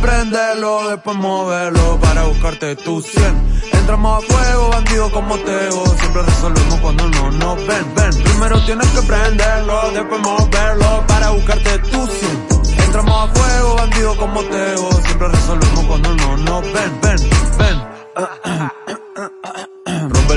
prenderlo, después moverlo para buscarte tu 100. Entramos a fuego, bandido como Tego, siempre resolvemos cuando no nos ven, ven. Primero tienes que prenderlo, después moverlo para buscarte tu 100. Entramos a fuego, bandido como Tego,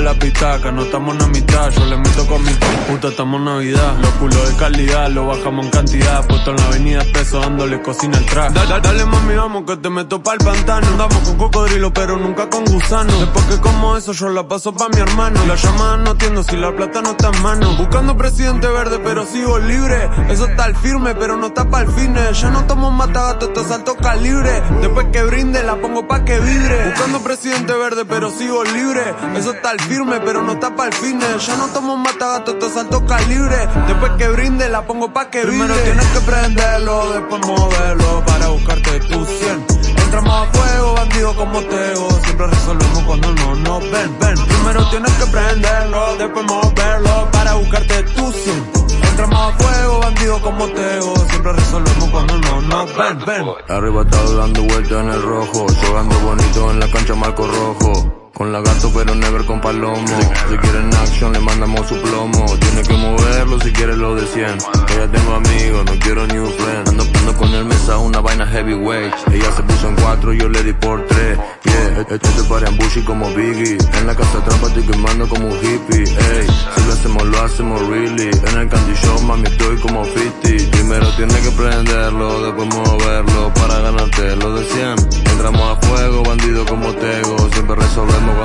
la pitaca, no estamos en mitad, yo le meto con mi puta, estamos en Navidad. Los culos de calidad, lo bajamos en cantidad, puesto en la avenida peso, dándole cocina al track. Dale, dale mami, vamos que te meto pa'l pantano. Andamos con cocodrilo, pero nunca con gusano. Después que como eso, yo la paso pa' mi hermano. La llamada no atiendo si la plata no está en mano. Buscando presidente verde, pero sigo libre. Eso está al firme, pero no está pa'l fine. Ya no tomo matagato, esto es alto calibre. Después que brinde, la pongo pa' que vibre. Buscando presidente verde, pero sigo libre. Eso está al firme, pero no está pa'l fine. Ya no tomo matagato, esto es alto calibre. Después que brinde, la pongo pa' que vibre. Primero tienes que prenderlo, después moverlo para buscarte tu 100. Entramos a fuego, bandido como Tego. Siempre resolvemos cuando no nos ven, ven. Primero tienes que prenderlo, después moverlo para buscarte tu 100. Entramos a fuego, bandido como Tego. Siempre resolvemos cuando no nos ven, ven. Arrebatado dando vueltas en el rojo, jugando bonito en la cancha marco rojo. Con lagarto pero never con palomo. Si quieren action le mandamos su plomo. Tiene que moverlo si quiere lo de 100 Que ya tengo amigos, no quiero new friend Ando, ando con el mesa una vaina heavyweight. Ella se puso en cuatro, yo le di por tres. Yeah, este se para bushy como Biggie. En la casa trampa estoy quemando como un hippie Ey, si lo hacemos lo hacemos really. En el candy show mami estoy como 50 Primero tiene que prenderlo, después moverlo. Para ganarte lo de 100 Entramos a fuego, bandido como Tego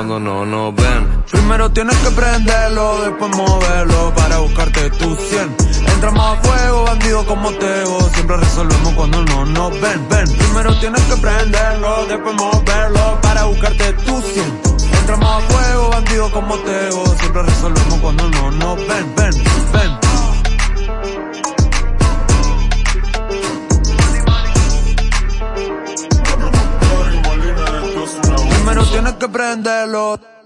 cuando no nos ven Primero tienes que prenderlo, después moverlo para buscarte tu 100. Entramos a fuego, bandido como Tego, siempre resolvemos cuando no nos ven, ven. Primero tienes que prenderlo, después moverlo para buscarte tu 100. Entramos a fuego, bandido como Tego, siempre resolvemos cuando no nos ven, ven. Tienes que prenderlo.